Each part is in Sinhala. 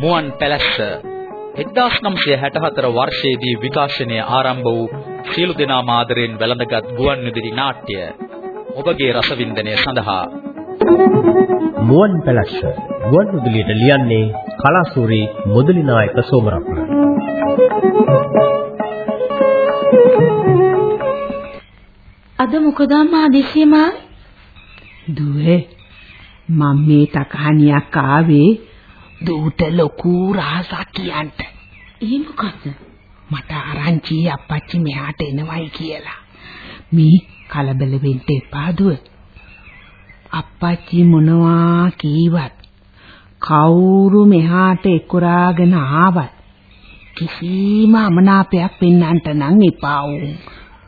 මුවන් පැලැස්ස 1964 වර්ෂයේදී විකාශනය ආරම්භ වූ සියලු දෙනා මාදරෙන් වැළඳගත් ගුවන් විදුලි නාට්‍ය ඔබගේ රසවින්දනය සඳහා. මුවන් පැලැස්ස ගුවන් විදුලියට ලියන්නේ කලාසූරි මුදලි නායක සෝමරත්න. අද මොකද අම්මා හදිසියෙම දුවේ මම මේ තකහනියක් ආවේ දූට ලොකු රහසක් කියන්න. ඒ මොකද්ද? මට ආරංචි අප්පච්චි මෙහාට එනවයි කියලා. මේ කලබල වෙන්න එපා දුව. අප්පච්චි මොනවා කීවත් කවුරු මෙහාට එක්කරාගෙන ආවත් කිසිම අමනාපයක් පෙන්වන්නට නම් එපා වුන්.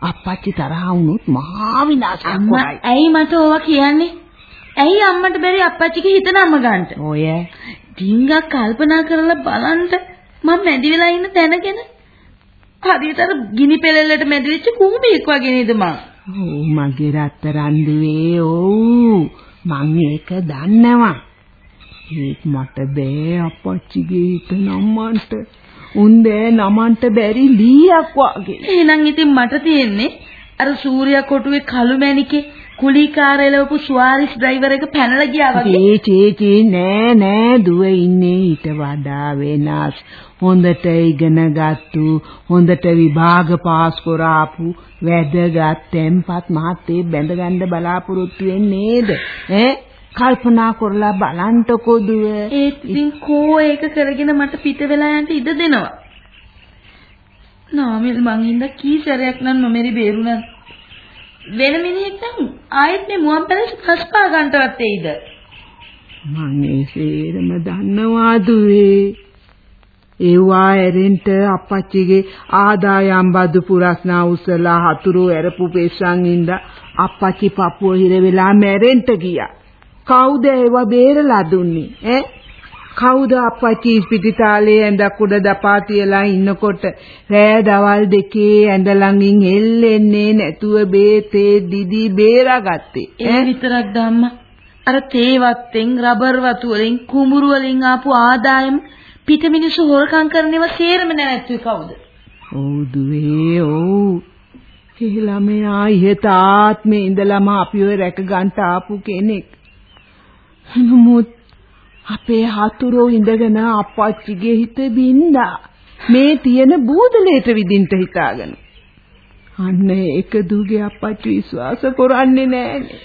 අප්පච්චි තරහ වුණොත් මහා විනාශයක් කරයි. ඇයි මට ඕවා කියන්නේ? ඇයි අම්මට බැරි අප්පච්චිගේ හිත නම ගන්නට? ඔය ඩිංගක් කල්පනා කරලා බලන්න මම මැදි වෙලා ඉන්න දැනගෙන හරියට අර ගිනි පෙළෙල්ලට මැදිවෙච්ච කුඹියෙක් වගේ නේද මං? ඔව් මගේ රත්තරන් දුවේ ඔව් මං ඒක දන්නවා. ඒත් මට බෑ අප්පච්චිගේ හිත නම්මන්ට. උන් බෑ නමන්ට බැරි ලීයක් වගේ. එහෙනම් ඉතින් මට තියෙන්නේ අර සූර්යා කොටුවේ කළු මැණිකේ කුලීකාරය ලවපු සුවාරිස් ඩ්‍රයිවර් එක පැනලා ගියා වගේ. චේ චේ චේ නෑ නෑ දුව ඉන්නේ ඊට වඩා වෙනස්. හොඳට ඉගෙන ගත්තු හොඳට විභාග පාස් කරාපු වැදගත් tempat මහත්තේ බැඳගන්න බලාපොරොත්තු වෙන්නේ නේද? ඈ කල්පනා කරලා බලන්ටකෝ දුව. ඒත් ඉතින් කෝ ඒක කරගෙන මට පිට වෙලා යන්න ඉඩ දෙනවා. නාමල් මං හින්දා කී සැරයක් නම් නොමෙරි බේරුණා. වෙන මිනිහෙක් නම් ආයෙත් මේ මුවන් පැලස කස්පා ගන්නටවත් එයිද? මං ඒ සේරම දන්නවා දුවේ. ඒවා ඇරෙන්ට අප්පච්චිගේ ආදායම් බදු පුරස්නා උසලා හතුරු ඇරපු පෙස්සන් ඉඳ අප්පච්චි පපුව හිර වෙලා මැරෙන්න ගියා. කවුද ඒවා බේරලා දුන්නේ ඈ? කවුද අප්පච්චි ඉස්පිරිතාලේ ඇඳ කුඩ දපා තියලා ඉන්නකොට රෑ දවල් දෙකේ ඇඳ ළඟින් හෙල්ලෙන්නේ නැතුව බේතේ දිදි බේරාගත්තේ ඒ විතරක් ධම්ම අර තේ වත්තෙන් රබර් වතු වලින් කුඹුරු වලින් ආපු ආදායම පිට මිනිස්සු හොරකම් කරනේව සේරම නැවැත්තුවේ කවුද? ඔව් දුවේ ඔව්. ඒ ළමයා ඉහත ආත්මේ ඉඳලම අපිව රැක ගන්න ආපු කෙනෙක්. නමුත් අපේ හතුරෝ ඉඳගෙන අප්පච්චිගේ හිත බින්දා. මේ තියෙන බූදලේට විදින්ට හිතාගෙන. අන්න ඒක දුගේ අප්පච්චි විශ්වාස කරන්නේ නෑනේ.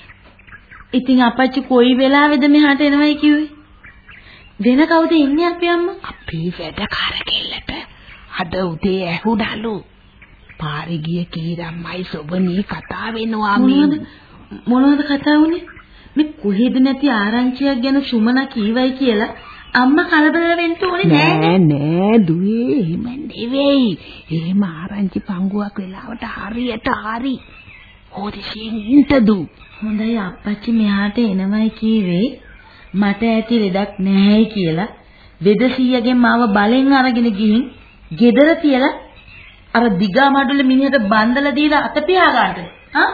ඉතින් අපච්චි කොයි වෙලාවෙද මෙහාට එනවයි කිව්වේ? වෙන කවුද ඉන්නේ අපේ අම්මා? අපේ වැඩ කරකෙල්ලට අද උදේ ඇහුණලු. පාරේ ගිය කීරම්මයි සොබනී කතා වෙනවා මොනවද මොනවද කතා වුනේ? මේ කොහෙද නැති ආරංචියක් ගැන සුමනා කීවයි කියලා අම්මා කලබල වෙන්න ඕනේ නෑ නෑ නෑ දුවේ එහෙම නෙවෙයි. එහෙම ආරංචි පංගුවක් වෙලාවට හරියට හරි. හොදිසියෙන් ඉන්ටදු. හොඳයි අප්පච්චි මෙහාට එනවයි කීවේ මට ඇති ලෙඩක් නැහැයි කියලා වෙදසීයගෙන් මාව බලෙන් අරගෙන ගිහින් ගෙදර තියලා අර දිගා මඩුල මිනිහට බන්දලා දීලා අත පියා ගන්නද? හා?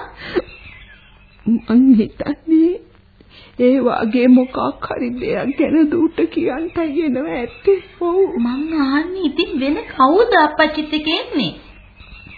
මං හිතන්නේ ඒ වගේ මොකක් හරි දෙයක් ගැන දුට කියන්ටයි එනවා ඇත්තේ. ඔව් මං අහන්නේ ඉතින් වෙන කවුද අප්පච්චිත් එක්ක එන්නේ?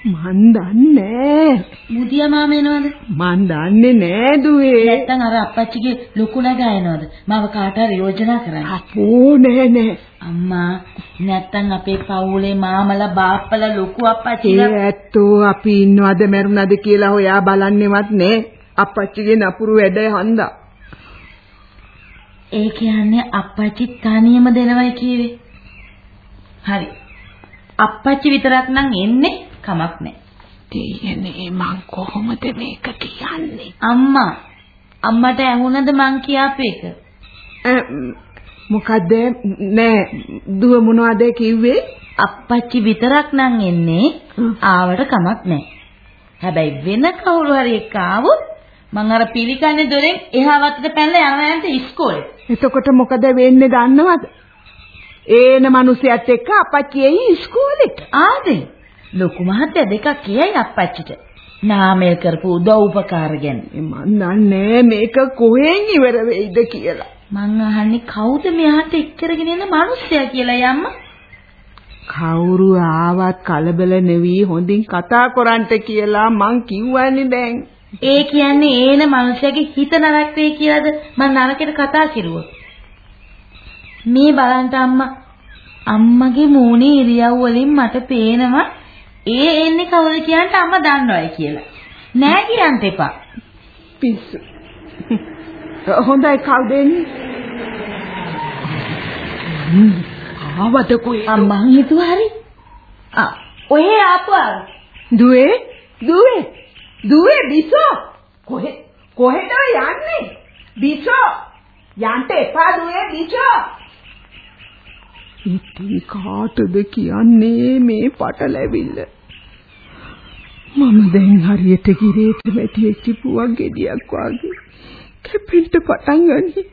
මන් දන්නේ මුදියා මාම එනවද? මන් දන්නේ නෑ දුවේ. නැත්තම් අර අප්පච්චිගේ ලොකු නගා එනවද? මම කාට හරි යෝජනා කරන්න. අපෝ නෑ නෑ. අම්මා නැත්තම් අපේ පවුලේ මාමලා බාප්පලා ලොකු ඒ අප්පච්චිලා ඇත්තෝ අපි ඉන්නවද මැරුණද කියලා හොයා බලන්නෙවත් නෑ. අපච්චිගේ නපුරු වැඩ හන්දා. ඒ කියන්නේ අප්පච්චි තනියම දෙනවයි කියවේ. හරි. අප්පච්චි විතරක් නම් එන්නේ කමක් නැහැ. දෙයනේ මං කොහොමද මේක කියන්නේ? අම්මා අම්මට ඇහුණද මං කියාපු එක? මොකද්ද නෑ දුව මොනවද කිව්වේ? අප්පච්චි විතරක් නම් එන්නේ ආවට කමක් නැහැ. හැබැයි වෙන කවුරු හරි එක්ක ආවොත් මං අර පිළිකන්නේ දොරෙන් එහා වත්තට පැනලා යනවා යන්ට ඉස්කෝලේ. එතකොට මොකද වෙන්නේ දන්නවද? ඒන මිනිහයත් එක්ක අපච්චි එයි ඉස්කෝලේට. ආදේ ලොකු මහත්තයා දෙකක් කියයි අප්පච්චිට. නාමල් කරපු උදව් උපකාර ගැන. මන් දන්නේ මේක කොහෙන් ඉවර වෙයිද කියලා. මං අහන්නේ කවුද මෙහාට එක්කරගෙන එන මිනිස්සයා කියලා යම්මා. කවුරු ආවත් කලබල නෙවි හොඳින් කතා කරන්ට කියලා මං කිව්වනේ දැන්. ඒ කියන්නේ ඒන මිනිස්සයාගේ හිත නරක වෙයි කියලාද මං නරකට කතා කිරුවා. මේ බලන්න අම්මා අම්මගේ මූණේ ඉරියව් වලින් මට පේනවා ඒ එන්නේ කවුද කියන්ට අම්මා දන්නවයි කියලා. නෑ කියන්න එපා. පිස්සු. හොඳයි කවුද එන්නේ? ආවද කොයි අම්මා හිතුවා හරි. ආ ඔය ආපුවා. දුවේ දුවේ දුවේ බිසෝ? කොහෙ කොහෙද යන්නේ? බිසෝ! යන්න එපා දුවේ බිසෝ! ඉතින් කාටද කියන්නේ මේ පටලැවිල්ල? මම දැන් හරියට ගිරේට වැටිච්ච පුවක් ගෙඩියක් වගේ කැපෙන්න පටන් ගනි.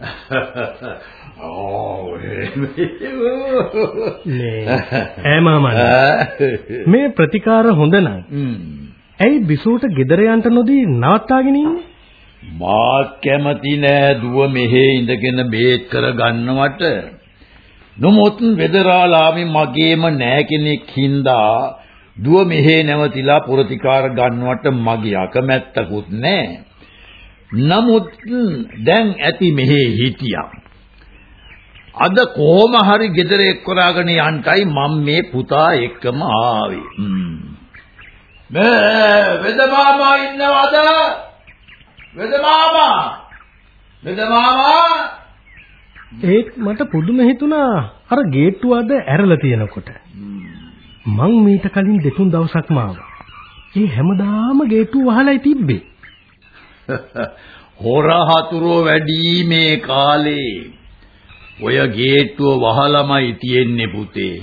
මේ. ඈමාමන් මේ ප්‍රතිකාර හොඳ නම් ඇයි බිසෝට ගෙදර යන්න නොදී නවත්තාගෙන ඉන්නේ? මාත් කැමති නෑ දුව මෙහෙ ඉඳගෙන බේත් කර ගන්නවට. නමුත් වෙදරාලාමි මගේම නෑ කෙනෙක් හින්දා දුව මෙහෙ නැවතිලා ප්‍රතිකාර ගන්නවට මගේ අකමැත්තකුත් නෑ. නමුත් දැන් ඇති මෙහෙ හිටියා. අද කොහොම හරි ගෙදර එක්කරාගෙන යන්ටයි මම මේ පුතා එක්කම ආවේ. මේ වෙද මාමා ඉන්නවද? වෙද මාමා. වෙද මාමා. ඒත් මට පුදුම හිතුණා අර ගේට්ටුව අද ඇරලා තියෙනකොට. මං මීට කලින් දෙතුන් දවසක්ම ආවා. ඒ හැමදාම ගේට්ටුව වහලායි තිබ්බේ. හොර හතුරෝ වැඩි මේ කාලේ. ඔය ගේට්ටුව වහලමයි තියෙන්නේ පුතේ.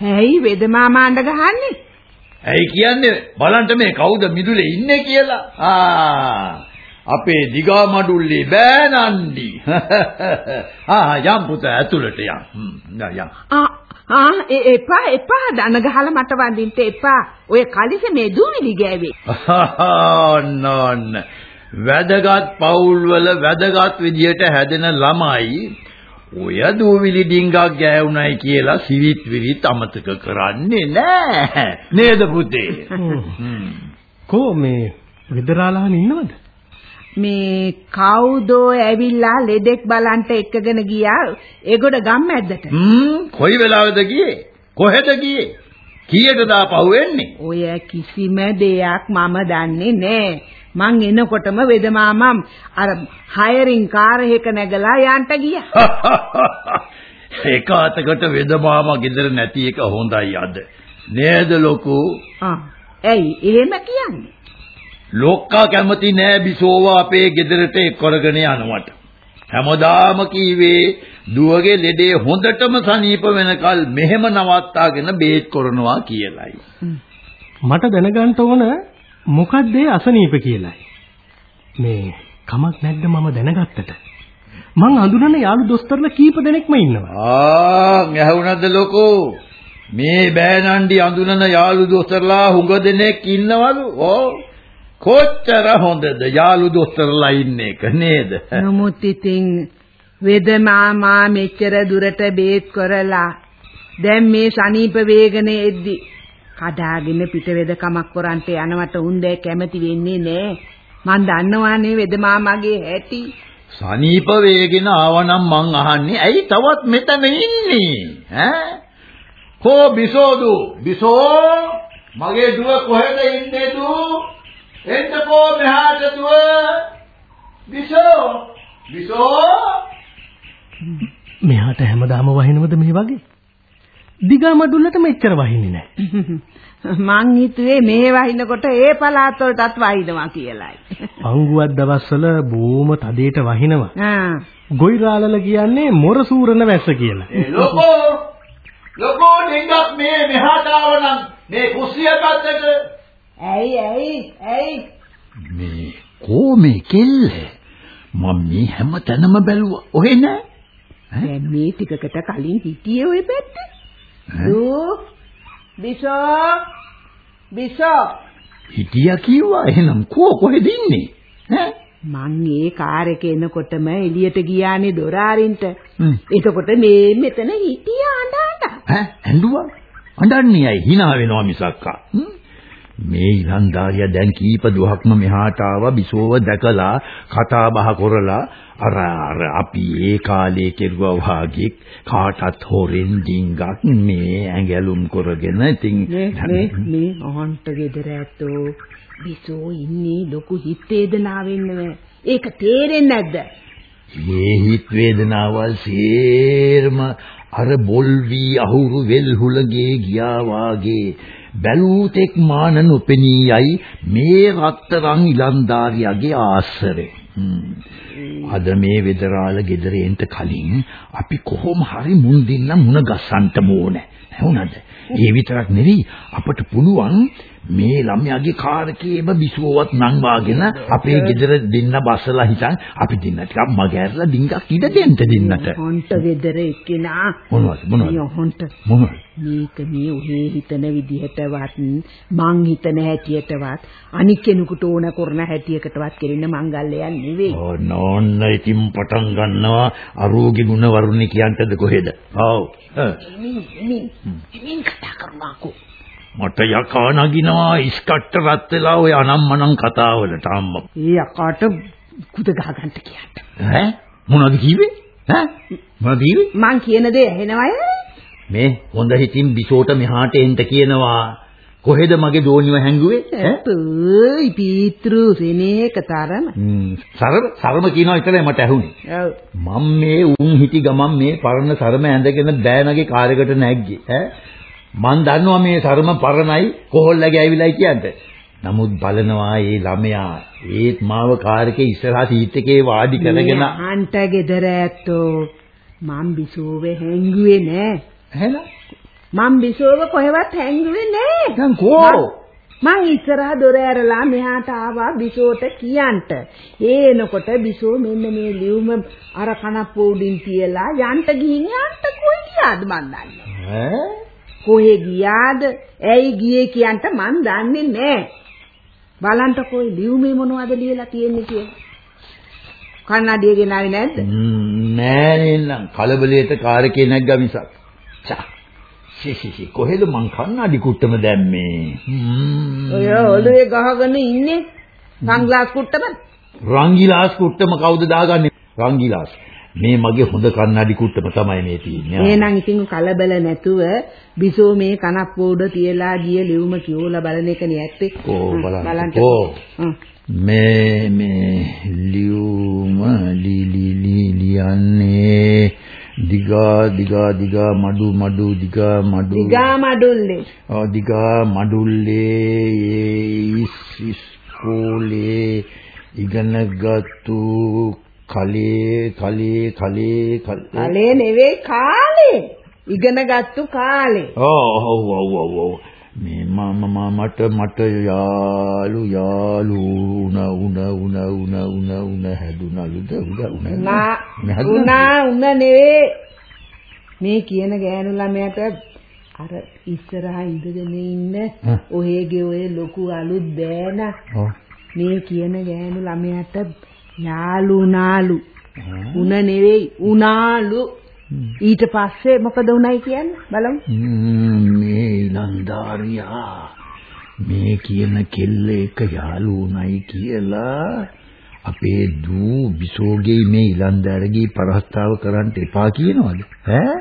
හැයි වෙද මාමා අඬ ගහන්නේ? ඇයි කියන්නේ බලන්න මේ කවුද මිදුලේ ඉන්නේ කියලා. ආ අපේ දිගා මඩුල්ලේ බෑනන්ඩි. ආ යම් පුතා ඇතුළට යම්. යම්. ආ ආ එපා එපා දන ගහලා මට වඳින්න එපා. ඔය කලිස මේ දූවිලි ගෑවේ. නෝන්න වැදගත් පවුල් වල වැදගත් විදියට හැදෙන ළමයි ඔය දූවිලි ඩිංගක් ගෑවුණයි කියලා සිවිත් විරිත් අමතක කරන්නේ නෑ නේද පුතේ? කෝ මේ විදරාලාන් ඉන්නවද? මේ කවුදෝ ඇවිල්ලා ලෙඩෙක් බලන්ට එක්කගෙන ගියා. ඒගොඩ ගම්මැද්දට හ්ම්. කොයි වෙලාවද ගියේ? කොහෙද ගියේ? කීයටද ආපහු එන්නේ? ඔය කිසිම දෙයක් මම දන්නේ නෑ මං එනකොටම වෙදමාමම් අර හයරින් කාර් එක නැගලා යන්ට ගියා. එක අතකට වෙදමාමා ගෙදර නැති එක හොඳයි අද. නේද ලොකෝ? ආ ඇයි එහෙම කියන්නේ? ලොක්කා කැමති නෑ බිසෝව අපේ ගෙදරට එක්කරගෙන යනවට. හැමදාම කීවේ දුවගේ ලෙඩේ හොඳටම සනීප වෙනකල් මෙහෙම නවත්තාගෙන බේත් කරනවා කියලයි. මට දැනගන්න ඕන මොකක්ද ඒ අසනීප කියලායි. මේ කමක් නැද්ද මම දැනගත්තට. මං අඳුරන යාළු දොස්තරලා කීප දෙනෙක්ම ඉන්නවා. ආ ඇහුණද ලොකෝ? මේ බෑනන්ඩි අඳුනන යාළු දොස්තරලා හුඟ දෙනෙක් ඉන්නවලු. ඕ කොච්චර හොඳද යාළු දොස්තරලා ඉන්න එක නේද? නමුත් ඉතින් වෙද මාමා මෙච්චර දුරට බේත් කරලා දැන් මේ සනීප වේගන එද්දි කඩාගෙන පිට වෙදකමක් කරන්ට යනවට උන් දැ කැමති වෙන්නේ නෑ. මං දන්නවානේ වෙද මාමාගේ හැටි. සනීප වේගෙන ආවනම් මං අහන්නේ ඇයි තවත් මෙතන ඉන්නේ? ඈ? කෝ බිසෝදු බිසෝ මගේ දුව කොහෙද ඉන්නේ දු? එන්නකෝ මෙහාට දුව. බිසෝ බිසෝ මෙහාට හැමදාම වහිනවද මේ වගේ? දිගා මඩුල්ලට මෙච්චර වහින්නේ නැහැ. මං හිතුවේ මේ වහිනකොට ඒ පළාත් වලටත් වහිනවා කියලායි. පංගුවක් දවස්වල බොම තදේට වහිනවා. ආ. ගොයිරාලල කියන්නේ මොර සූරන වැස්ස කියලා. ඒ ලොකෝ ලොකෝ ඩිංගක් මේ මෙහාට ආවනම් මේ කුස්සිය පැත්තට ඇයි ඇයි ඇයි මේ කොමේ කෙල්ල මම මේ හැම තැනම බැලුවා ඔහෙ නෑ දැන් මේ ටිකකට කලින් හිටියේ ওই පැත්තේ. දෝ බිසෝ බිසෝ හිටියා කිව්වා එහෙනම් කෝ කොහෙද ඉන්නේ? ඈ? මං ඒ කාර් එකේ එනකොටම එළියට ගියානේ දොර අරින්ට. හ්ම්. එතකොට මේ මෙතන හිටියා අඬ අඬ. ඈ ඇඬුවා? අඬන්නේ අය hina වෙනවා මිසක්කා. මේ ඉලන්දාරියා දැන් කීප දුහක්ම මෙහාට ආවා බිසෝව දැකලා කතා බහ කරලා අර අර අපි ඒ කාලේ කෙරුවා වාගේ කාටත් හොරෙන් ඩිංගක් මේ ඇඟලුම් කරගෙන ඉතින් මේ මේ අහන්ට ගෙදර ඇත්තෝ බිසෝ ඉන්නේ ලොකු හිත වේදනාවෙන්. ඒක තේරෙන්නේ නැද්ද? මේ හිත වේදනාවල් සේරම අර බොල් වී අහුරු වෙල් හුලගේ ගියා වාගේ බැලූතෙක් මාන නොපෙනී යයි මේ රත්තරන් ඉලන්දාරියාගේ ආශ්‍රය. අද මේ වෙදරාල ගෙදරෙන්ට කලින් අපි කොහොම හරි මුන් දෙන්න මුණ ගස්සන්න ඕනේ. හවුනද? ඒ විතරක් නෙවෙයි අපට පුළුවන් මේ ළමයාගේ කාර්කේම බිසුවවත් නම් වාගෙන අපේ ගෙදර දෙන්න බස්සලා හිටන් අපි දෙන්න ටිකක් මගහැරලා ඩිංගක් ඉඩ දෙන්න දෙන්නට. හොන්ට ගෙදර එක්කෙනා මොනවද මොනවද මේ හොන්ට මොනවද? මේක මේ ඔහේ හිතන විදිහටවත් මං හිතන හැටියටවත් අනික් කෙනෙකුට ඕන කරන හැටියකටවත් කෙරෙන මංගල්‍යයක් නෙවෙයි. ඕනෝන්න ඉතින් පටන් ගන්නවා අරෝගේ ගුණ වරුණේ කියන්ටද කොහෙද? ආව්. මින් මින් මින් කතා කරනවාකෝ. මට යකා නගිනවා ඉස්කට්ට රත් වෙලා ඔය අනම්මනම් කතාවලට අම්මා. ඒ අකාට කුද ගහ ගන්න කියන්න. ඈ මොනවද කිව්වේ? ඈ මොනවද කිව්වේ? මං කියන දේ ඇහෙනවද? මේ හොඳ හිතින් බිසෝට මෙහාට එන්න කියනවා. කොහෙද මගේ දෝනිව හැංගුවේ? ඈ? පීත්‍රු සෙනේක තරම. හ්ම් සරම සරම කියනවා විතරයි මට ඇහුනේ. ඔව්. මම මේ උන් හිටි ගමන් මේ පරණ සරම ඇඳගෙන බෑනගේ කාර්යකට නැග්ගේ ඈ මං දන්නවා මේ සරම පරණයි කොහොල්ලගේ ඇවිලයි කියන්නේ නමුත් බලනවා මේ ළමයා ඒත් මාව කාර්කේ ඉස්සරහා සීට් එකේ වාඩි කරගෙන අහන්ට ගෙදර ඇත්තෝ මං බිසෝවේ හැංගුවේ නෑ. එහෙනම් මං බිසෝව කොහෙවත් හැංගුවේ නෑ. දැන් කෝ මං ඉස්සරහා දොර ඇරලා මෙහාට ආවා බිසෝට කියන්ට. ඒ එනකොට බිසෝ මෙන්න මේ ලියුම අර කනප්පු උඩින් තියලා යන්ට ගිහින් යන්ට කොයි ගියාද මන් දන්නේ. ඈ කොහෙ ගියාද? ඇයි ගියේ කියන්ට මන් දන්නේ නෑ. බලන්ට කොයි ලියුමේ මොනවද ලියලා තියෙන්නේ කියලා. කන්නඩිය ගෙනාවේ නැද්ද? නෑ නේනම් කලබලයට කාර්කේ නැග්ගා මිසක් චා සිසිසි කොහෙද මං කන්නඩි කුට්ටම දැම්මේ. ඔය ඔළුවේ ගහගෙන ඉන්නේ සංග්ලාස් කුට්ටම. රංගිලාස් කුට්ටම කවුද දාගන්නේ රංගිලාස් මේ මගේ හොඳ කන්නඩි කුට්ටම තමයි මේ තියෙන්නේ එහෙනම් ඉතින් කලබල නැතුව බිසෝ මේ කනක් පොඩ තියලා ගිය ලියුම කියෝලා බලන එක නේ ඇත්තේ. ඕ බලන්න. ඕ. මේ මේ ලියුම ලි ලි ලි ලියන්නේ දිගා දිගා දිගා මඩු මඩු දිගා මඩු දිගා මඩුල්ලේ. ආ දිගා මඩුල්ලේ ඉස්කෝලේ ඉගෙනගත්තු කලේ කලේ කලේ කලේ නෙවෙයි කාලේ. ඉගෙනගත්තු කාලේ. ඔව් ඔව් ඔව් ඔව් මේ මම මට මට යාලු යාලු උන උන උන උන උන උන හැදුනලුද උද උන නා උනා උන නෙවෙයි. මේ කියන ගෑනු ළමයට අර ඉස්සරහා ඉඳගෙන ඉන්න. ඔයගේ ඔය ලොකු අලුත් බෑන මේ කියන ගෑනු ළමයට යාලු නාලු. උන නෙවෙයි උනාලු. ඊට පස්සේ මොකද උණයි කියන්නේ? බලමු. මේ ඉලන්දාරියා. මේ කියන කෙල්ල එක යාළු උණයි කියලා අපේ දූ බිසෝගේ මේ ඉලන්දාරගේ පරස්තාව කරන්න එපා කියනවද ඈ.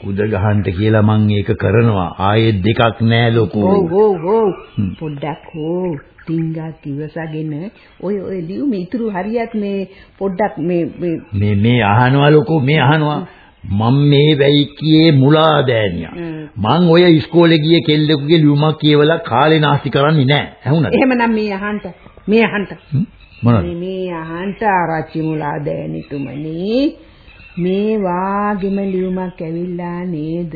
කුද ගහන්න කියලා මං ඒක කරනවා. ආයෙත් දෙකක් නෑ ලොකෝ. ඔව් ඔව් ඔව් පොඩ්ඩක් හෝ ටින්ගක් ඉවසගෙන ඔය ඔය ලියුම ඉතුරු හරියක් මේ පොඩ්ඩක් මේ මේ මේ අහනවා ලොකෝ මේ අහනවා මම මේ වැයිකියේ මුලා දෑනියා. මං ඔය ඉස්කෝලේ ගිය කෙල්ලෙකුගේ ලියුමක් කියවලා කාලේ නාස්ති කරන්නේ නෑ. ඇහුණද? එහෙමනම් මේ අහන්ට මේ අහන්ට? මොනවද? මේ මේ අහන්ට ආරච්චි මුලා දෑනිතුමනි. මේ වාගෙම ලියුමක් ඇවිල්ලා නේද?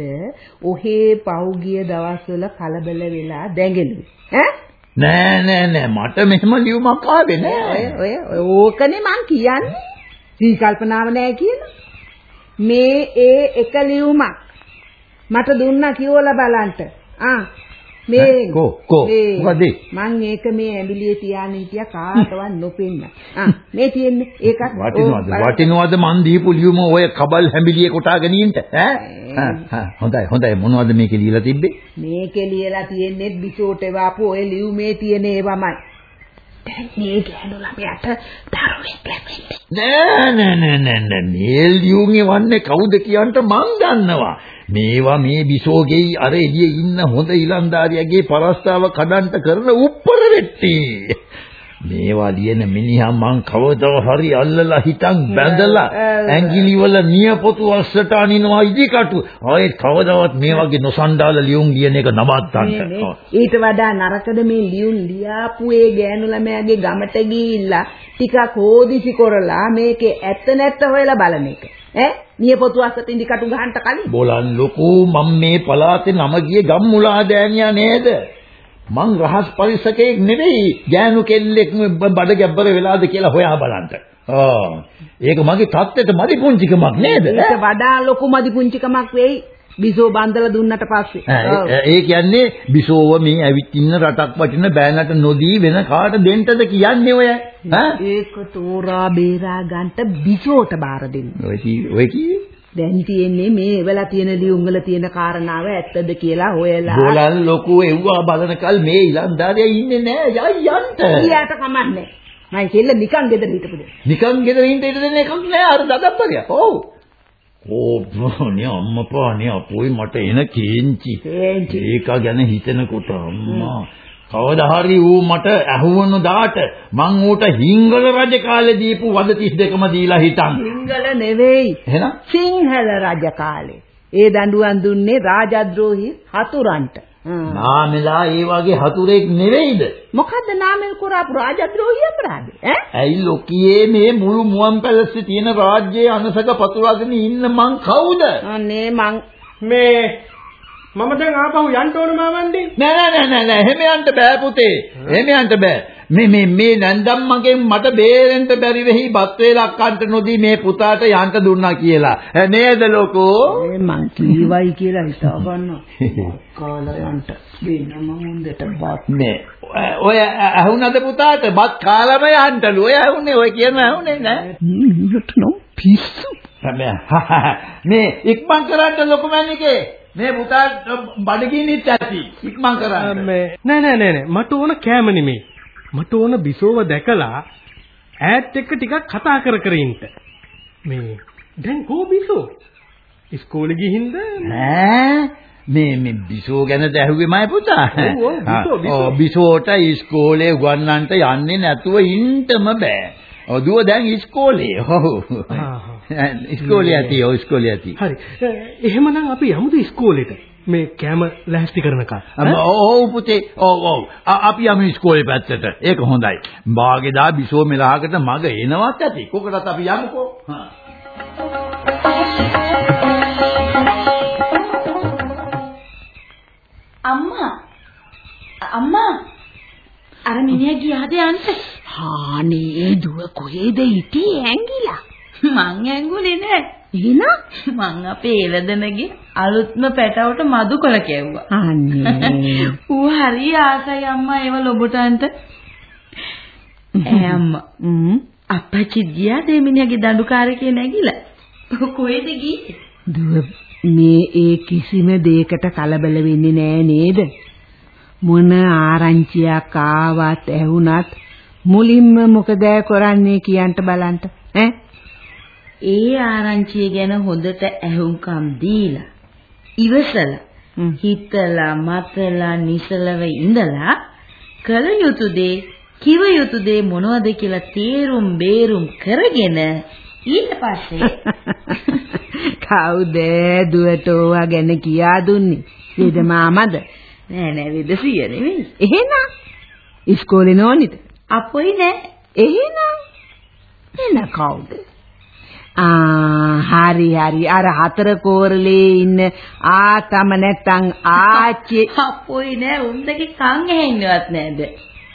ඔහේ පෞගිය දවස්වල කලබල වෙලා දැඟලුවේ ඈ නෑ නෑ නෑ මට මෙහෙම ලියුමක් ආවේ ඔය නෑ. ඔය ඔය ඕකනේ මං කියන්නේ. සී කල්පනාව නැහැ කියලා. මේ ඒ එක ලියුමක් මට දුන්නා කියවලා බලන්න. ආ මේ කෝ කෝ. මේ, මොකද? මං ඒක මේ ඇඹිලියේ තියාගෙන හිටියා කාටවත් නොපෙන්න. ආ මේ තියෙන්නේ ඒකත් වටිනවද? වටිනවද මන් දීපු ලියුම ඔය කබල් හැඹිලියේ කොටා ගැනීමට ඈ? හොඳයි හොඳයි. මොනවද මේකේ ලියලා තිබ්බේ? මේකේ ලියලා තියෙන්නේ බිසෝට එවාපු ඔය ලියුමේ තියෙන ඒවමයි. මේ ගෑනු ළමයාට දරුවෙක් ලැබෙන්නේ. නෑ නෑ නෑ නෑ. මේ ලියුම් එවන්නේ කවුද කියන්ට මං දන්නවා මේවා මේ බිසෝගෙයි අර එළියේ ඉන්න හොඳ ඉලන්දාරියාගේ පරස්තාව කඩන්ට කරන උප්පර වෙට්ටි. මේවා ලියන මිනිහා මං කවදා හරි අල්ලලා හිටන් බැඳලා ඇඟිලි වල නියපොතු අස්සට අනිනවා ඉදිකටු. ආයෙත් කවදාවත් මේ වගේ නොසන්ඩාල ලියුම් ලියන එක නවත්තන්න. ඊට වඩා නරකද මේ ලියුම් ලියාපු ඒ ගෑනු ළමයාගේ ගමට ගිහිල්ලා ටිකක් හොදිසි කරලා මේකේ ඇත්ත නැත්ත හොයලා බලන එක. ඈ? නියපොතු අස්සට ඉදි කටු ගහන්න කලින්? බෝලන් ලොකෝ මම මේ පලාතේ නම ගියේ ගම්මුලා දෑනියා නේද? මං රහස් පරිසකෙක් නෙවෙයි ගෑනු කෙල්ලෙක් බඩ ගැබ්බර වෙලාද කියලා හොයා බලන්න. ආ. ඒක මගේ தත්ත්වෙට මදි පුංචිකමක් නේද? ඊට වඩා ලොකු මදි පුංචිකමක් වෙයි බිසෝ බන්දලා දුන්නට පස්සේ. ඒ- කියන්නේ බිසෝව මේ ඇවිත් ඉන්න රටක් වටින බෑනට නොදී වෙන කාට දෙන්නද කියන්නේ ඔය? ඒක තෝරා බේරා ගන්නට බිසෝට බාර දෙන්න. ඔය ඔය දැන් තියෙන්නේ මේ එවලා තියෙන ලියුම් වල තියෙන කාරණාව ඇත්තද කියලා හොයලා. බෝලන් ලොකෝ එව්වා බලනකල් මේ ඉලන්දාරියා ඉන්නේ නෑ යයි යන්න. ඊයට කමන්නේ. මයි කෙල්ල නිකන් ගෙදර හිටපු දෙයක්. නිකන් ගෙදර ඉන්න ඉඩ දෙන එකක් නෑ අර දඩප්පරිය. ඔව්. ඕප්පෝනේ අම්මපා නේ අපෝයි මට එන කේන්චි. ඒක ගැන හිතනකොට අම්මා කවදා හරි ඌ මට ඇහුවන දාට මං ඌට හිංගල රජ කාලේ දීපු වද 32ම දීලා හිටන්. සිංහල නෙවෙයි. එහෙනම් සිංහල රජ කාලේ. ඒ දඬුවම් දුන්නේ රාජද්‍රෝහි හතුරන්ට. නාමෙලා ඒ වගේ හතුරෙක් නෙවෙයිද? මොකද්ද නාමල් කරාපු රාජද්‍රෝහි අපරාධය? ඈ? ඇයි ලොකියේ මේ මුළු මුවන් පැලස්සේ තියෙන රාජ්‍යයේ අනසක පතුරාගෙන ඉන්න මං කවුද? අනේ මං මේ මම දැන් ආපහු යන්න ඕන මාමන්ඩි. නෑ නෑ නෑ නෑ එහෙම යන්න බෑ පුතේ. එහෙම යන්න බෑ. මේ මේ මේ නැන්දම්මගෙන් මට බේරෙන්න බැරි වෙහි බත් වේලක් කන්ට නොදී මේ පුතාට යන්න දුන්නා කියලා. නේද ලොකෝ? ඒ මං කීවයි කියලා හිතා ගන්නවා. කාලයන්ට වෙනම හොඳට බත් මේ ඔය- ඇහුණද පුතාට බත් කාලම යන්නලු. ඔය ඇහුනේ ඔය කියන ඇහුනේ නෑ. නියට නම් පිස්සු. මේ ඉක්මන් කරන්න ලොකු මැනිකේ. මේ පුතා බඩගිනිත් ඇති. ඉක්මන් කරන්න. මේ නෑ නෑ නෑ නෑ මට ඕන කෑම නෙමෙයි. මට ඕන බිසෝව දැකලා ඈත් එක්ක ටිකක් කතා කර කර ඉන්න. මේ දැන් කෝ බිසෝ? ඉස්කෝලේ ගිහින්ද? ඈ මේ මේ බිසෝ ගැනද ඇහුවේ මයි පුතා? ඔව්, ඔව්, බිසෝ, බිසෝ. ඔව් බිසෝට ඉස්කෝලේ උගන්වන්නට යන්නේ නැතුව ඉන්නම බෑ. ඔව් දුව දැන් ඉස්කෝලේ. ඔව්. ඉස්කෝලේ ඇති ඔව් ඉස්කෝලේ ඇති. හරි. එහෙමනම් අපි යමුද ඉස්කෝලේට? මේ කෑම ලෑස්ති කරනකම්. ඔව් පුතේ ඔව් ඔව් අපි යමු ඉස්කෝලේ පැත්තට. ඒක හොඳයි. බාගේදා බිසෝ මෙලහකට මග එනවත් ඇති. කොකටත් අපි යමුකෝ. හා. අම්මා අම්මා අර මිනිහා ගියාද යන්න හානේ දුව කොහෙද හිටියේ ඇංගිලා? මං ඇඟුලේ නෑ එහෙනම් මං අපේ එළදෙනගේ අලුත්ම පැටවට මදුකොල කැව්වා. අනේ. ඌ හරි ආසයි අම්මා ඒව ලොබටන්ට. ඈ අම්මා ම්ම් අප්පච්චි ගියාද මේ මිනිහාගේ දඬුකාරකේ නැගිලා කොහෙද ගියේ? දුව මේ ඒ කිසිම දෙයකට කලබල වෙන්නේ නෑ නේද? මොන ආරංචියක් ආවත් ඇහුණත් මුලින්ම මොකද කරන්නේ කියන්ට බලන්න. ඈ ඒ ආරංචිය ගැන හොඳට ඇහුම්කම් දීලා ඉවසලා. හිතලා මතලා නිසලව ඉඳලා කල යුතු දේ කිව යුතු දේ මොනවද කියලා තීරුම් බේරුම් කරගෙන ඊට පස්සේ කවුද දුවට ඕවා ගැන කියා දුන්නේ? වේද මාමද? නෑ නෑ විදසිය නෙමෙයි එහෙනම් ඉස්කෝලේ නෝනිද? අපොයි නෑ එහෙනම් එන කවුද? හරි හරි අර හතර කෝරලේ ඉන්න ආතම නැත්තම් ආච්චි අපොයි නෑ උන්දගේ කන් ඇහෙන්නවත් නෑද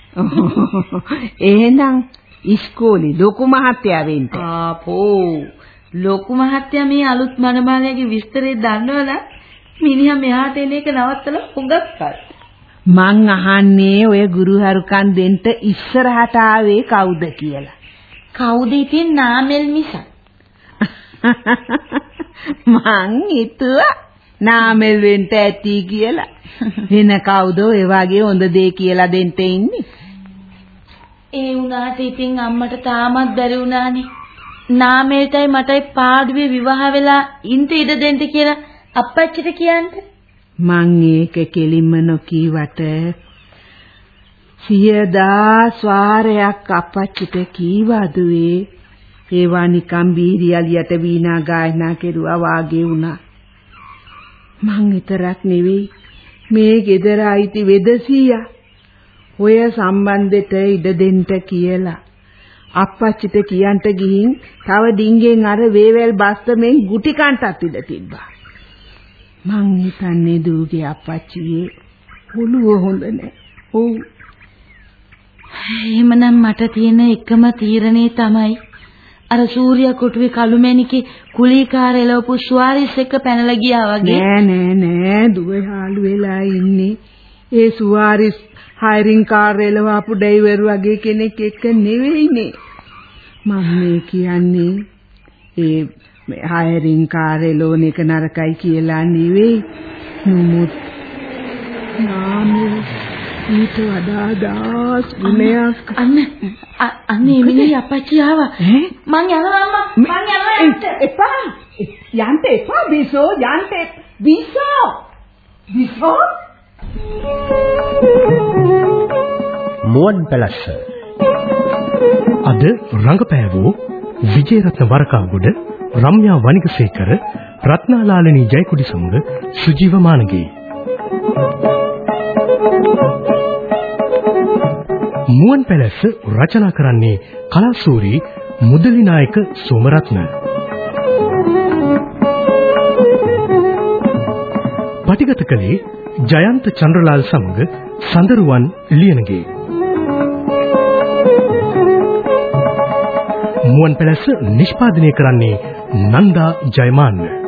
එහෙනම් ඉස්කෝලේ ලොකු මහත්තයා වෙන්න. ආපෝ ලොකු මහත්තයා මේ අලුත් මනමාලයාගේ විස්තරේ දන්නවනම් මිනිහා මෙහාට එන එක නවත්තලා හුඟක් කල් මං අහන්නේ ඔය ගුරුහරුකන් දෙන්න ඉස්සරහට ආවේ කවුද කියලා. කවුද ඉතින් නාමල් මිසක්? මං හිතුවා නාමල් වෙන්න ඇති කියලා. වෙන කවුද ඒ වගේ හොඳ දේ කියලා දෙන්න ඉන්නේ? ඒ වුණාට ඉතින් අම්මට තාමත් බැරි වුණානේ. නාමේටයි මටයි පාඩුවේ විවාහ වෙලා ඉන්න ඉඩ දෙන්න කියලා අප්පච්චිට කියන්න. මං ඒක කෙලින්ම නොකීවට සියදා ස්වාරයක් අපච්චිට කීවදුවේ ඒවා නිකම් බීරියලියට වීණා ගායනා කෙරුවා වාගේ වුණා මං විතරක් නෙවෙයි මේ ගෙදර අයිති වෙදසියා ඔය සම්බන්ධෙට ඉඩ දෙන්න කියලා අප්පච්චිට කියන්ට ගිහින් තව ඩිංගෙන් අර වේවැල් බස්තමෙන් ගුටි කන්ටත් ඉඩ තිබ්බා මං හිතන්නේ දූගේ අප්පච්චියේ ඔළුව හොඳ නැහැ. ඔව්. එහෙමනම් මට තියෙන එකම තීරණේ තමයි අර සූර්යා කොටුවේ කළුමැණිකේ කුලීකාර එලවපු ස්වාරිස් එක්ක පැනලා ගියා වගේ. නෑ නෑ නෑ දුව හාලු වෙලා ඉන්නේ. ඒ ස්වාරිස් හයිරින් කාර් එලවපු ඩ්‍රයිවර් වගේ කෙනෙක් එක්ක නෙවෙයිනේ. මම මේ කියන්නේ ඒ මේ හයරින් කාර්ය ලෝන් එක නරකයි කියලා නෙවෙයි. නමුත් නාමේ ඊට වඩා දාස් ගුණයක් අන්න අන්න එමිනේ අපච්චි ආවා. මං යනවා අම්මා. මං යනවා එපා. යන්ට එපා බිසෝ යන්ට බිසෝ. බිසෝ. මුවන් පැලස්ස අද රංගපෑවෝ විජේරත්න වරකාගොඩ රම්‍යා වනිගසේකර රත්නාලාලනී ජයකුඩි සමග සුජීව මානගේ මුවන් පැලැස්ස රචනා කරන්නේ කලාසූරි මුදලි නායක සෝමරත්න. පටිගත කළේ ජයන්ත චන්ද්‍රලාල් සමග සඳරුවන් ලියනගේ. මුවන් පැලැස්ස නිෂ්පාදනය කරන්නේ නන්දා ජයමාන්න.